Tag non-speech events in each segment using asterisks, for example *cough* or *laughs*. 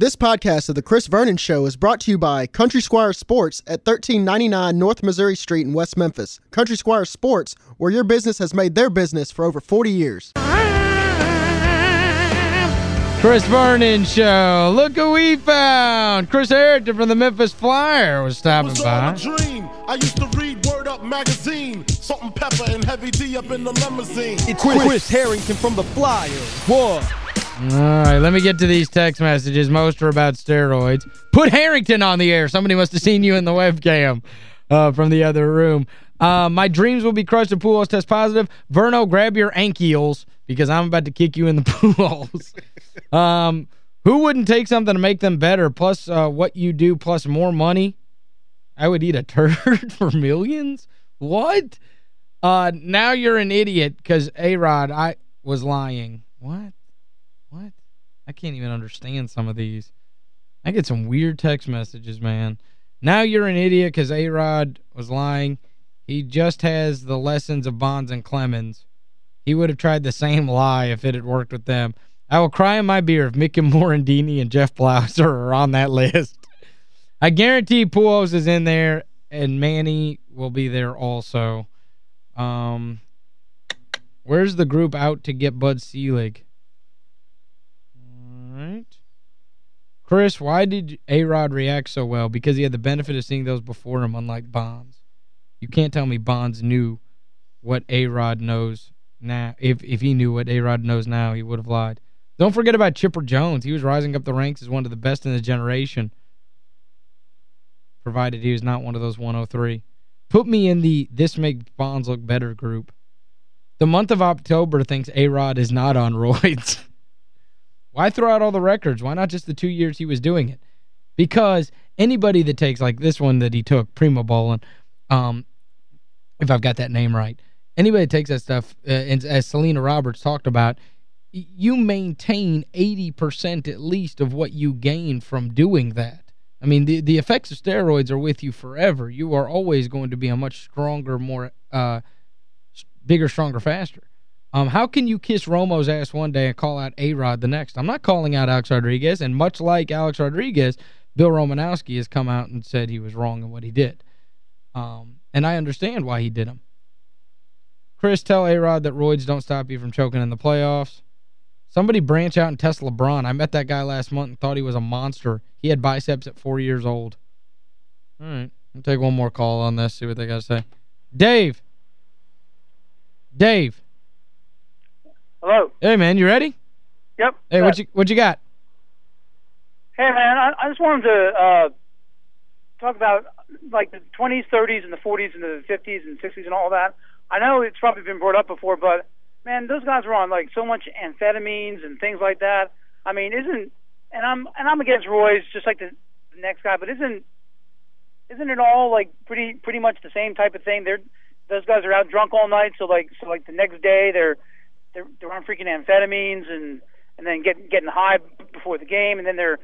This podcast of The Chris Vernon Show is brought to you by Country Squire Sports at 1399 North Missouri Street in West Memphis. Country Squire Sports, where your business has made their business for over 40 years. Chris Vernon Show. Look who we found. Chris Harrington from the Memphis Flyer was stopping was by. a dream. I used to read Word Up magazine. Salt-N-Pepa and heavy D up in the limousine. It's Chris, Harrington from the Flyer. What? All right, let me get to these text messages. Most are about steroids. Put Harrington on the air. Somebody must have seen you in the webcam uh, from the other room. Uh, my dreams will be crushed if Pujols test positive. Verno, grab your ankles because I'm about to kick you in the *laughs* pools. um, who wouldn't take something to make them better plus uh, what you do plus more money? I would eat a *laughs* turd for millions? What? Uh, now you're an idiot because A-Rod, I was lying. What? What? I can't even understand some of these. I get some weird text messages, man. Now you're an idiot because A-Rod was lying. He just has the lessons of Bonds and Clemens. He would have tried the same lie if it had worked with them. I will cry in my beer if Mickey Morandini and Jeff Blauser *laughs* are on that list. I guarantee Pujols is in there and Manny will be there also. Um, Where's the group out to get Bud Selig? Right. Chris, why did A-Rod react so well? Because he had the benefit of seeing those before him, unlike Bonds. You can't tell me Bonds knew what A-Rod knows now. If if he knew what A-Rod knows now, he would have lied. Don't forget about Chipper Jones. He was rising up the ranks as one of the best in the generation, provided he was not one of those 103. Put me in the this makes Bonds look better group. The month of October thinks A-Rod is not on roids. *laughs* Why throw out all the records? Why not just the two years he was doing it? Because anybody that takes, like this one that he took, Primobolan, um, if I've got that name right, anybody that takes that stuff, uh, and as Selena Roberts talked about, you maintain 80% at least of what you gain from doing that. I mean, the the effects of steroids are with you forever. You are always going to be a much stronger, more uh, bigger, stronger, faster. Um, how can you kiss Romo's ass one day and call out A-Rod the next? I'm not calling out Alex Rodriguez, and much like Alex Rodriguez, Bill Romanowski has come out and said he was wrong in what he did. Um, and I understand why he did them. Chris, tell A-Rod that roids don't stop you from choking in the playoffs. Somebody branch out and test LeBron. I met that guy last month and thought he was a monster. He had biceps at four years old. All right. I'll take one more call on this, see what they got to say. Dave. Dave. Hello. Hey, man, you ready? Yep. Hey, what you what you got? Hey, man, I, I just wanted to uh, talk about like the 20s, 30s, and the 40s, and the 50s and 60s, and all that. I know it's probably been brought up before, but man, those guys were on like so much amphetamines and things like that. I mean, isn't and I'm and I'm against Roy's just like the, the next guy, but isn't isn't it all like pretty pretty much the same type of thing? They're those guys are out drunk all night, so like so like the next day they're they're they're on freaking amphetamines and and then getting getting high before the game, and then they're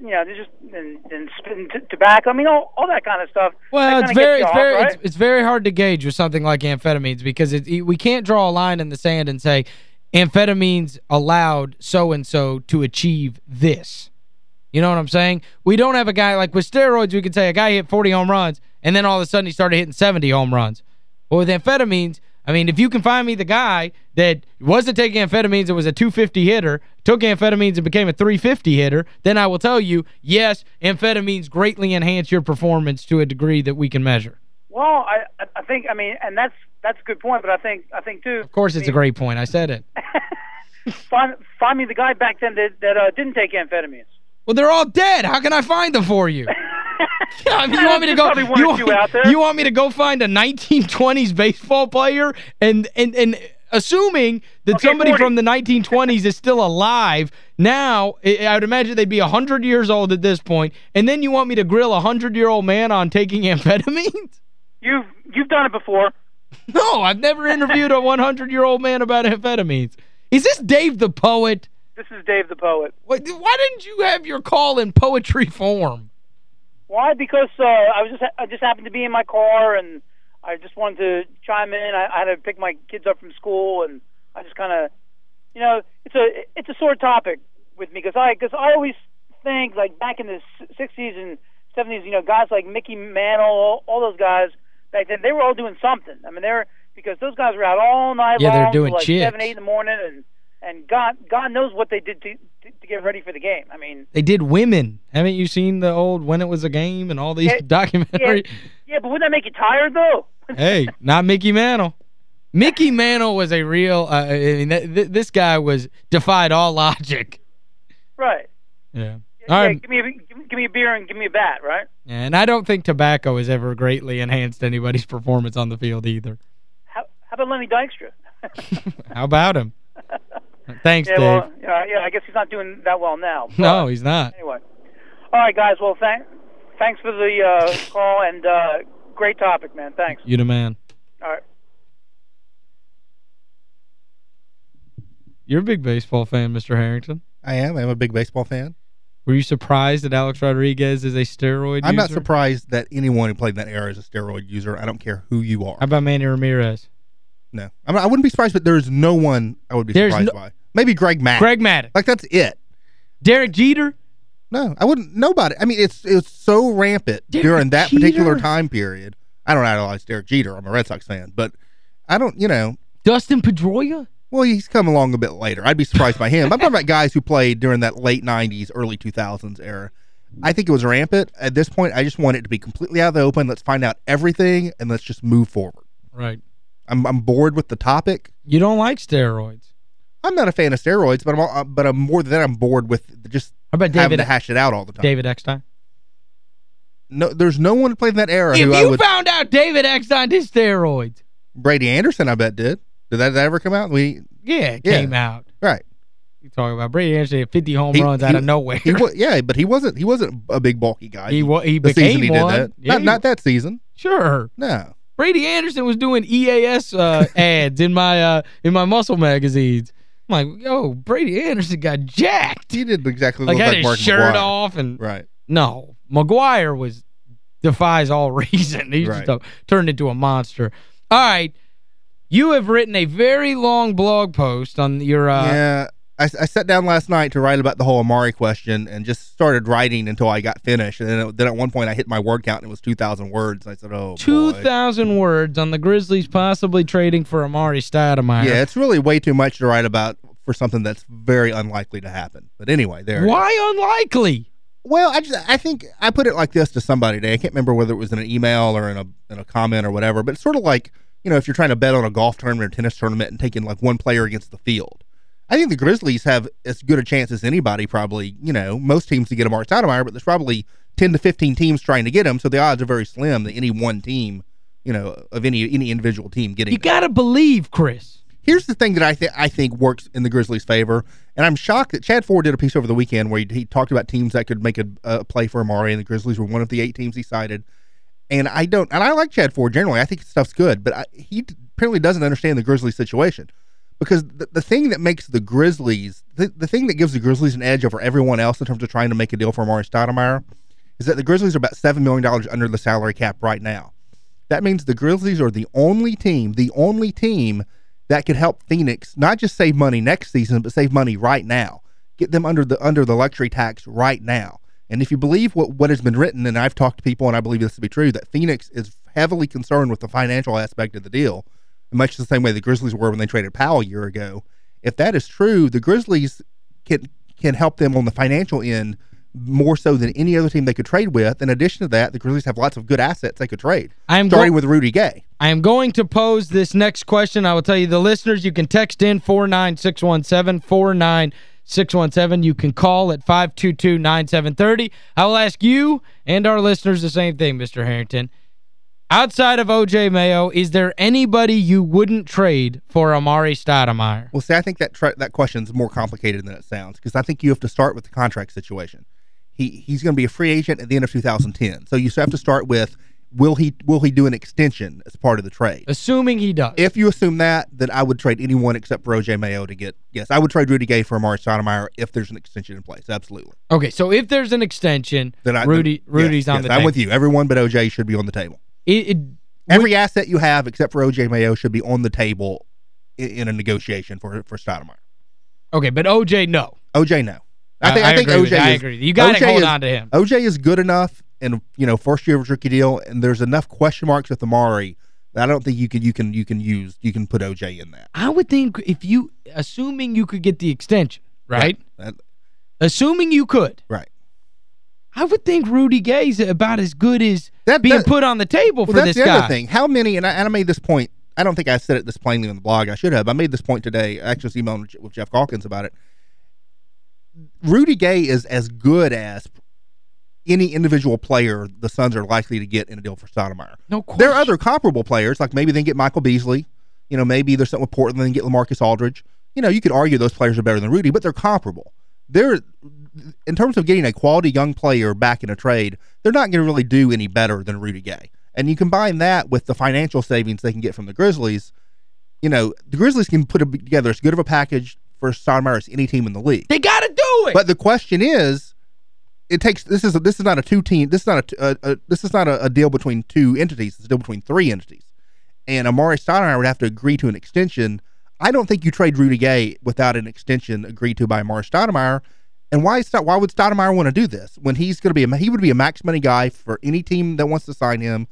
you know they're just and, and spitting t tobacco. I mean all all that kind of stuff. Well, it's very it's you very right? it's, it's very hard to gauge with something like amphetamines because it, we can't draw a line in the sand and say amphetamines allowed so and so to achieve this. You know what I'm saying? We don't have a guy like with steroids we could say a guy hit 40 home runs and then all of a sudden he started hitting 70 home runs. But with amphetamines, I mean, if you can find me the guy that wasn't taking amphetamines and was a 250 hitter, took amphetamines and became a 350 hitter, then I will tell you, yes, amphetamines greatly enhance your performance to a degree that we can measure. Well, I I- think I mean, and that's that's a good point, but I think I think too. Of course, it's a great point. I said it. *laughs* find find me the guy back then that that uh, didn't take amphetamines. Well, they're all dead. How can I find them for you? *laughs* *laughs* Yeah, I mean, you want me to go you want, two out there. you want me to go find a 1920s baseball player and and and assuming that Okay, somebody 40. from the 1920s is still alive, now I would imagine they'd be 100 years old at this point, and then you want me to grill a 100-year-old man on taking amphetamines? You've you've done it before. *laughs* No, I've never interviewed a 100-year-old man about amphetamines. Is this Dave the Poet? This is Dave the poet. Why didn't you have your call in poetry form? Why? Because uh, I was just I just happened to be in my car and I just wanted to chime in. I, I had to pick my kids up from school and I just kind of, you know, it's a it's a sore topic with me because I because I always think like back in the 60s and 70s, you know, guys like Mickey Mantle, all, all those guys back then, they were all doing something. I mean, they're because those guys were out all night Yeah, long, they're doing like chicks. seven, eight in the morning, and and God God knows what they did to, to to get ready for the game. I mean, They did women. Haven't you seen the old When It Was a Game and all these Yeah, *laughs* documentaries? yeah, but wouldn't that make you tired though? *laughs* hey, not Mickey Mantle. Mickey Mantle was a real, uh, I mean, th th this guy was, defied all logic. right. Yeah. Yeah, All right. give me a, give, me- give me a beer and give me a bat, right? And I don't think tobacco has ever greatly enhanced anybody's *laughs* performance on the field either. How, how about Lenny Dykstra? How about him? Thanks, yeah, Dave. well, yeah, yeah, I guess he's not doing that well now. *laughs* no, he's not. Anyway, all right, guys. Well, thank, thanks for the uh, call and uh, great topic, man. Thanks. You the man. All right. You're a big baseball fan, Mr. Harrington. I am. I'm a big baseball fan. Were you surprised that Alex Rodriguez is a steroid I'm not surprised that anyone who played that era is a steroid user. I don't care who you are. How about Manny Ramirez? No. I'm, I wouldn't be surprised, but there's no one I would be There's surprised no- by. Maybe Greg Mack. Greg Maddux. Like, that's it. Derek Jeter? No, I wouldn't. Nobody. I mean, it's it's so rampant Derek during that particular time period. I don't idolize Derek Jeter. I'm a Red Sox fan, but I don't. You know, Dustin Pedroia? well, he's come along a bit later. I'd be surprised by him. I'm talking about guys who played during that late '90s, early 2000s era. I think it was rampant. At this point, I just want it to be completely out of the open. Let's find out everything and let's just move forward. Right. I'm I'm bored with the topic. You don't like steroids. I'm not a fan of steroids, but I'm all, uh, but I'm more than that. I'm bored with just How about having to hash it out all the time. David Eckstein? No, there's no one played in that era If who I you would. found out David Eckstein did steroids, Brady Anderson, I bet did. Did that, did that ever come out? We yeah, it Yeah. came out. right. You talking about Brady Anderson had 50 home He- runs he- out of nowhere. He wa yeah, but he wasn't he wasn't a big bulky guy. he, he became he one. did that. Yeah, not not that season. Sure. No. Brady Anderson was doing EAS uh, *laughs* ads in my uh, in my muscle magazines. I'm like, yo, Brady Anderson got jacked. He did exactly Like look like his Mark shirt McGwire. off and Right. no, McGwire was defies all *laughs* reason. He Right. just uh, turned into a monster. All right. You have written a very long blog post on your uh yeah. I, I sat down last night to write about the whole Amar'e question and just started writing until I got finished. And then, then at one point I hit my word count and it was 2,000 words. I said, oh, boy. 2,000 words on the Grizzlies possibly trading for Amar'e Stoudemire. Yeah, it's really way too much to write about for something that's very unlikely to happen. But anyway, there. Why unlikely? Well, I just I think I put it like this to somebody today. I can't remember whether it was in an email or in a in a comment or whatever, but it's sort of like, you know, if you're trying to bet on a golf tournament or tennis tournament and taking like one player against the field. I think the Grizzlies have as good a chance as anybody probably, you know, most teams to get Amar'e Stoudemire, but there's probably 10 to 15 teams trying to get him, so the odds are very slim that any one team, you know, of any any individual team getting You got to believe, Chris. Here's the thing that I think I think works in the Grizzlies' favor, and I'm shocked that Chad Ford did a piece over the weekend where he, he talked about teams that could make a, a play for Amar'e, and the Grizzlies were one of the eight teams he cited. And I don't, and I like Chad Ford generally. I think his stuff's good, but I, he apparently doesn't understand the Grizzlies situation because the, the thing that makes the Grizzlies, the, the thing that gives the Grizzlies an edge over everyone else in terms of trying to make a deal for Amar'e Stoudemire is that the Grizzlies are about $7 million under the salary cap right now. That means the Grizzlies are the only team, the only team that could help Phoenix not just save money next season, but save money right now. Get them under the under the luxury tax right now. And if you believe what, what has been written, and I've talked to people, and I believe this to be true, that Phoenix is heavily concerned with the financial aspect of the deal, much the same way the Grizzlies were when they traded Powell a year ago. If that is true, the Grizzlies can can help them on the financial end more so than any other team they could trade with. In addition to that, the Grizzlies have lots of good assets they could trade. I'm starting with Rudy Gay. I am going to pose this next question. I will tell you the listeners, you can text in 49617, 49617. You can call at 522-9730. I will ask you and our listeners the same thing, Mr. Harrington. Outside of O.J. Mayo, is there anybody you wouldn't trade for Amar'e Stoudemire? Well, see, I think that that question is more complicated than it sounds because I think you have to start with the contract situation. He he's going to be a free agent at the end of 2010, so you have to start with will he will he do an extension as part of the trade? Assuming he does. If you assume that, then I would trade anyone except for OJ Mayo to get yes, I would trade Rudy Gay for Amar'e Stoudemire if there's an extension in place. Absolutely. okay, so if there's an extension, Then I Rudy then- Rudy's yes, on yes, the I'm table. with you. Everyone but OJ should be on the table. It, it, Every asset you have except for OJ Mayo should be on the table in, in a negotiation for for Stoudemire. okay, but O.J., no. OJ no. I think I, I, think OJ you. I is, agree. You got to hold is- on to him. OJ is good enough and you know first year of rookie deal and there's enough question marks with Amar'e that I don't think you can you can you can use you can put OJ in that. I would think if you, assuming you could get the extension, right? That- Assuming you could, right. I would think Rudy Gay's about as good as That- being that- put on the table Well, for that's this the guy. other thing. How many and I, and I made this point I don't think I said it this plainly on the blog. I should have. I made this point today. I actually was emailing with Jeff Calkins about it. Rudy Gay is as good as any individual player the Suns are likely to get in a deal for Stoudemire. No question. There are other comparable players, like maybe they can get Michael Beasley. You know, maybe there's something with Portland, they can get LaMarcus Aldridge. You know, you could argue those players are better than Rudy, but they're comparable. They're in terms of getting a quality young player back in a trade, they're not going to really do any better than Rudy Gay. And you combine that with the financial savings they can get from the Grizzlies, you know, the Grizzlies can put a, together as good of a package for Stoudemire as any team in the league. They got to do it. But the question is, it takes this is a, this is not a two team this is not a, a, a this is not a, a deal between two entities. It's a deal between three entities. And Amar'e Stoudemire would have to agree to an extension. I don't think you trade Rudy Gay without an extension agreed to by Amar'e Stoudemire. And why is why would Stoudemire want to do this when he's going to be a he would be a max money guy for any team that wants to sign him.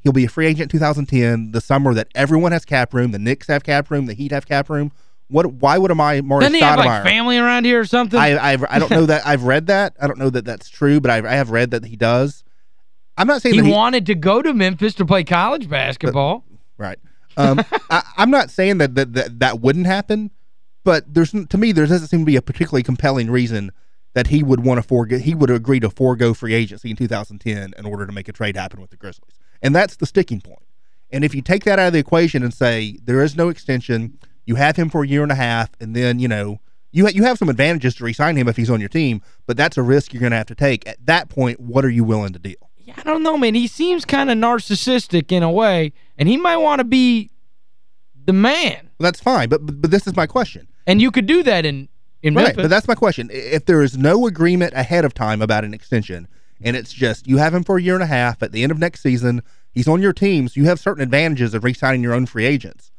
He'll be a free agent in 2010, the summer that everyone has cap room, the Knicks have cap room, the Heat have cap room. What why would Amar'e Amar'e Doesn't he have like family around here or something? I I've, I don't know that I've read that. I don't know that that's true, but I I have read that he does. I'm not saying he that he, wanted to go to Memphis to play college basketball. right. Um, I, I'm not saying that, that that that wouldn't happen, but there's to me there doesn't seem to be a particularly compelling reason that he would want to forego he would agree to forego free agency in 2010 in order to make a trade happen with the Grizzlies, and that's the sticking point. And if you take that out of the equation and say there is no extension, you have him for a year and a half, and then you know you ha- you have some advantages to resign him if he's on your team, but that's a risk you're going to have to take. At that point, what are you willing to deal? Yeah, I don't know, man. He seems kind of narcissistic in a way, and he might want to be the man. Well, that's fine, but, but but this is my question. And you could do that in, in Right, Memphis. but that's my question. If there is no agreement ahead of time about an extension, and it's just you have him for a year and a half, at the end of next season, he's on your team, so you have certain advantages of re-signing your own free agents,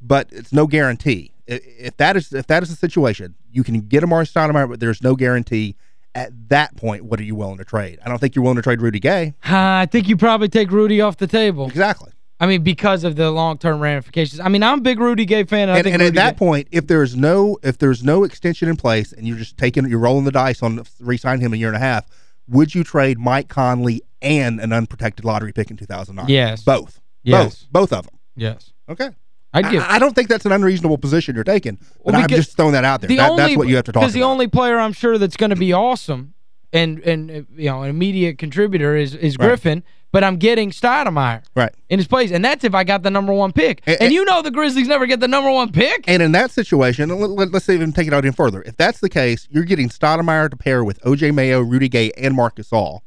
but it's no guarantee. If that is if that is the situation, you can get Amar'e Stoudemire, but there's no guarantee. At that point, what are you willing to trade? I don't think you're willing to trade Rudy Gay. Uh, I think you probably take Rudy off the table. Exactly. I mean, because of the long-term ramifications. I mean, I'm a big Rudy Gay fan. And, I And, think and at that Gay- point, if there's no if there's no extension in place and you're just taking you're rolling the dice on re-signing him a year and a half, would you trade Mike Conley and an unprotected lottery pick in 2009? Yes. Both. Yes. Both. Both of them. Yes. Okay. I'd give I, I don't think that's an unreasonable position you're taking, but Well, I'm just throwing that out there. the That, only, that's what you have to talk about. Because the only player I'm sure that's going to be awesome and and uh, you know, an immediate contributor is is Right. Griffin, but I'm getting Stoudemire right. in his place, and that's if I got the number one pick. And- And, you know the Grizzlies never get the number one pick. And in that situation, let, let's even take it out even further. If that's the case, you're getting Stoudemire to pair with O.J. Mayo, Rudy Gay, and Marc Gasol.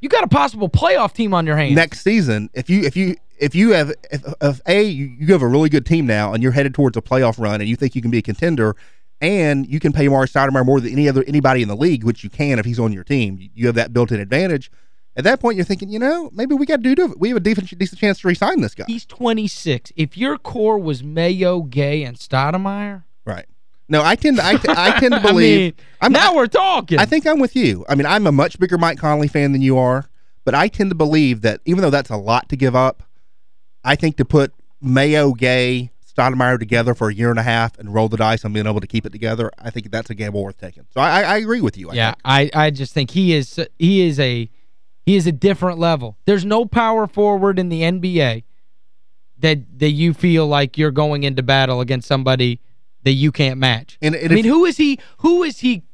You got a possible playoff team on your hands. next season, if you if you if you have if, if a you, you have a really good team now and you're headed towards a playoff run and you think you can be a contender and you can pay Amar'e Stoudemire more than any other anybody in the league, which you can if he's on your team, you, have that built-in advantage. At that point, you're thinking, you know, maybe we got to do it. we have a decent decent chance to resign this guy. He's 26. If your core was Mayo, Gay, and Stoudemire, Right. No, I tend to I, I tend to *laughs* I believe mean, I'm now we're talking. I think I'm with you. I mean, I'm a much bigger Mike Conley fan than you are, but I tend to believe that even though that's a lot to give up, I think to put Mayo, Gay, Stoudemire together for a year and a half and roll the dice on being able to keep it together, I think that's a gamble worth taking. So I, I agree with you. I yeah, think. I, I just think he is he is a he is a different level. There's no power forward in the NBA that that you feel like you're going into battle against somebody that you can't match. And, and I mean, if, who is he who is he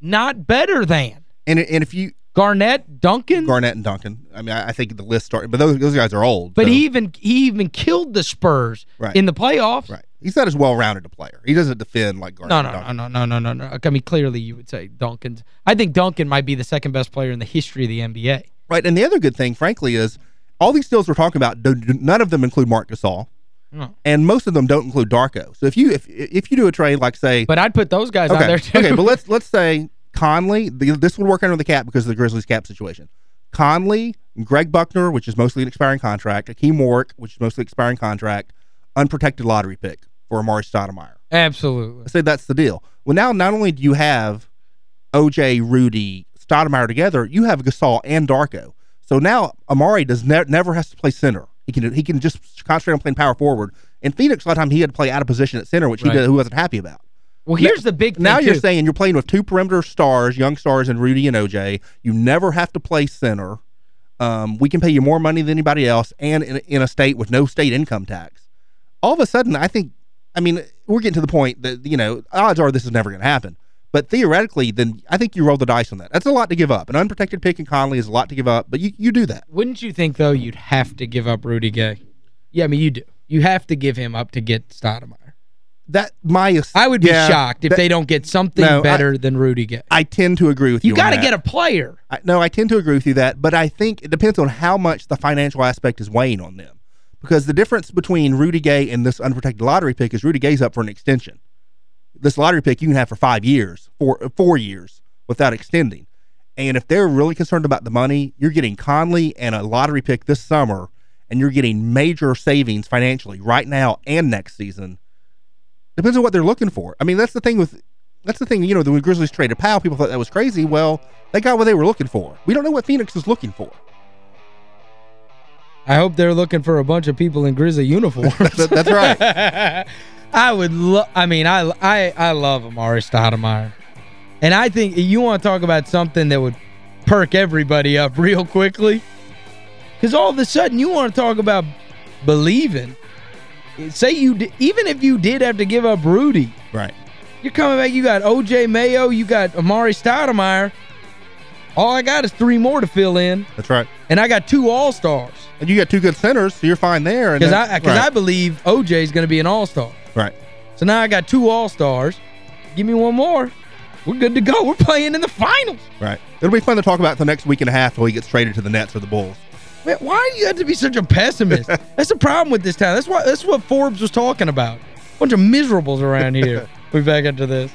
not better than? and, and if you Garnett, Duncan? Garnett and Duncan, I mean, I, I think the list started, but those those guys are old. but so- he even he even killed the Spurs Right. in the playoffs. right, he's not as well rounded a player. He doesn't defend like Garnett. No, no, no, no, no, no, no, no. I mean, clearly you would say Duncan's. I think Duncan might be the second best player in the history of the NBA. Right, and the other good thing, frankly, is all these deals we're talking about, do, do- none of them include Marc Gasol. No. and most of them don't include Darko. So if you if if you do a trade like say But I'd put those guys okay, on there too. okay, but let's let's say Conley, the, this would work under the cap because of the Grizzlies cap situation. Conley, Greg Buckner, which is mostly an expiring contract, Hakim Warrick, which is mostly an expiring contract, unprotected lottery pick for Amar'e Stoudemire. Absolutely. Let's say that's the deal. Well, now not only do you have OJ, Rudy, Stoudemire together, you have Gasol and Darko. So now Amar'e does ne never has to play center. He can he can just concentrate on playing power forward. In Phoenix, a lot of time he had to play out of position at center, which Right. he, did, he wasn't happy about. Well, here's the big thing, Now you're too. saying you're playing with two perimeter stars, young stars, and Rudy and OJ. You never have to play center. Um, we can pay you more money than anybody else, and in, in a state with no state income tax. All of a sudden, I think, I mean, we're getting to the point that you know, odds are this is never going to happen. But theoretically, then I think you roll the dice on that. That's a lot to give up. An unprotected pick in Conley is a lot to give up, but you you do that. Wouldn't you think, though, you'd have to give up Rudy Gay? Yeah, I mean, you do. You have to give him up to get Stoudemire. That my I would be yeah, shocked if that- they don't get something No, I- better than Rudy Gay. I tend to agree with you. You got to get a player. I, no, I tend to agree with you that, but I think it depends on how much the financial aspect is weighing on them. Because the difference between Rudy Gay and this unprotected lottery pick is Rudy Gay's up for an extension. This lottery pick you can have for five years, four, four years, without extending. And if they're really concerned about the money, you're getting Conley and a lottery pick this summer, and you're getting major savings financially right now and next season. Depends on what they're looking for. I mean, that's the thing with that's the thing, you know, the Grizzlies traded Powell, people thought that was crazy. Well, they got what they were looking for. We don't know what Phoenix is looking for. I hope they're looking for a bunch of people in Grizzly uniforms. *laughs* That's right. *laughs* I would love I mean, I I I love Amar'e Stoudemire. And I think you want to talk about something that would perk everybody up real quickly. Because all of a sudden you want to talk about believing. Say you even if you did have to give up Rudy, Right. you're coming back, you got O.J. Mayo, you got Amar'e Stoudemire. All I got is three more to fill in, That's right. and I got two All-Stars. And you got two good centers, so you're fine there. Because I, cause I believe O.J. is going to be an All-Star. Right. So now I got two All-Stars. Give me one more. We're good to go. We're playing in the finals. Right. It'll be fun to talk about the next week and a half till he gets traded to the Nets or the Bulls. Man, why do you have to be such a pessimist? *laughs* that's the problem with this town. That's what that's what Forbes was talking about. A bunch of miserables around here. *laughs* we back into this.